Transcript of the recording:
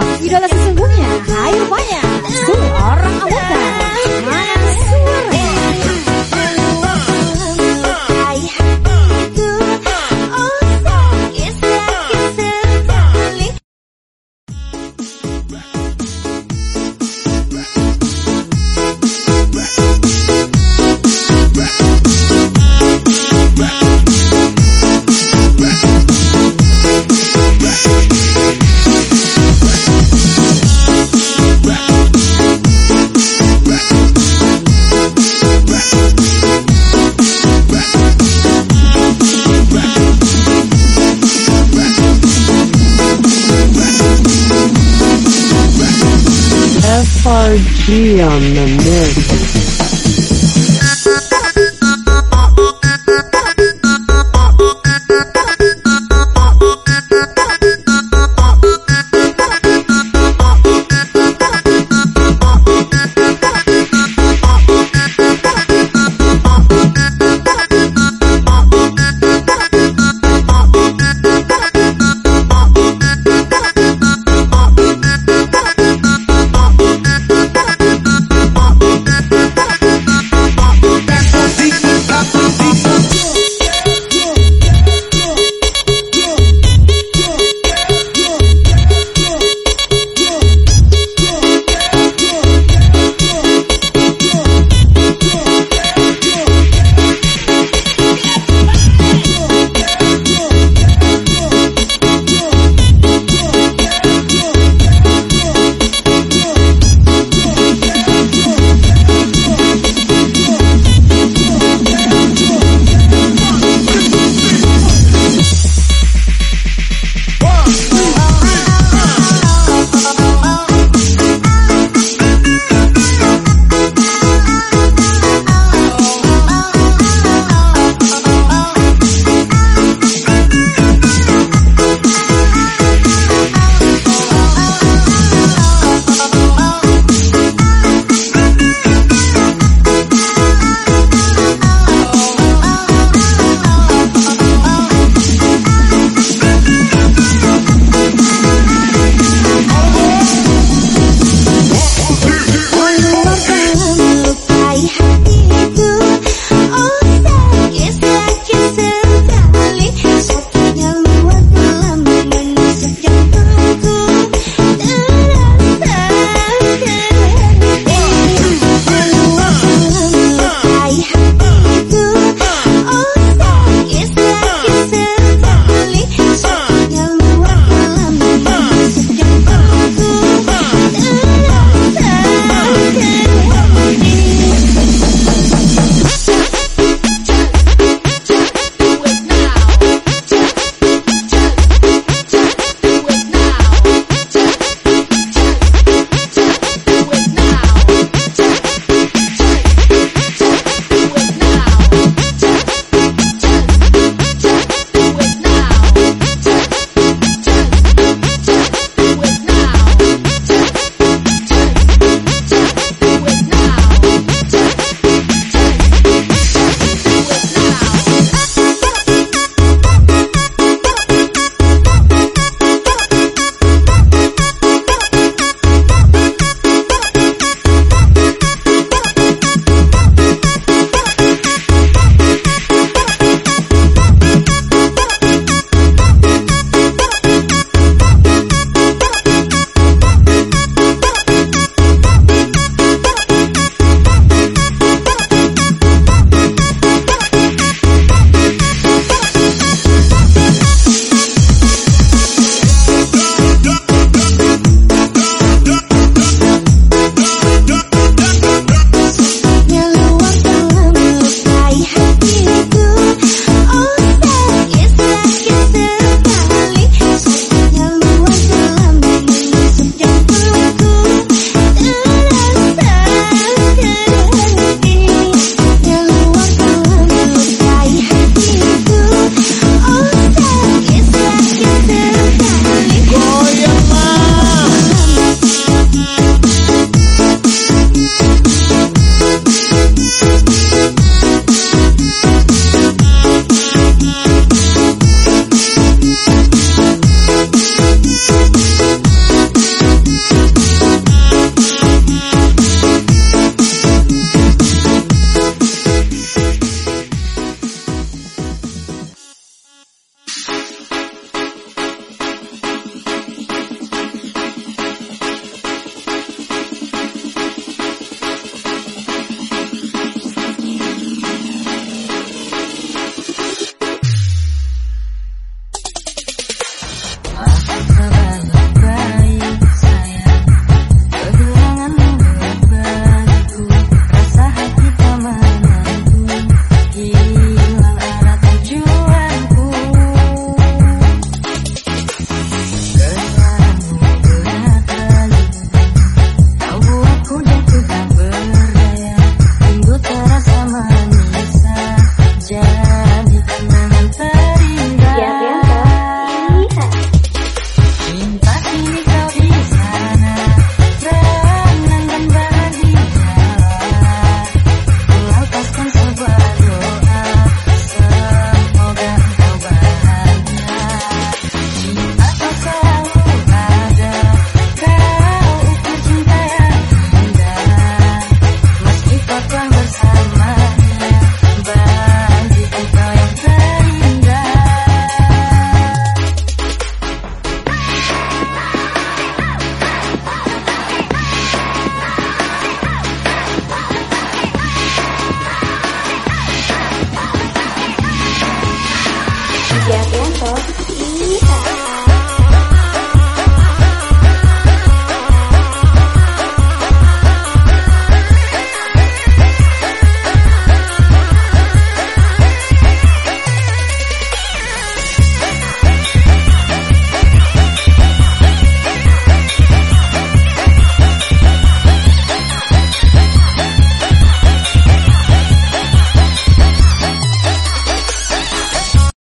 吗？你说的是孙悟空？还有话呀？FRG on the mix.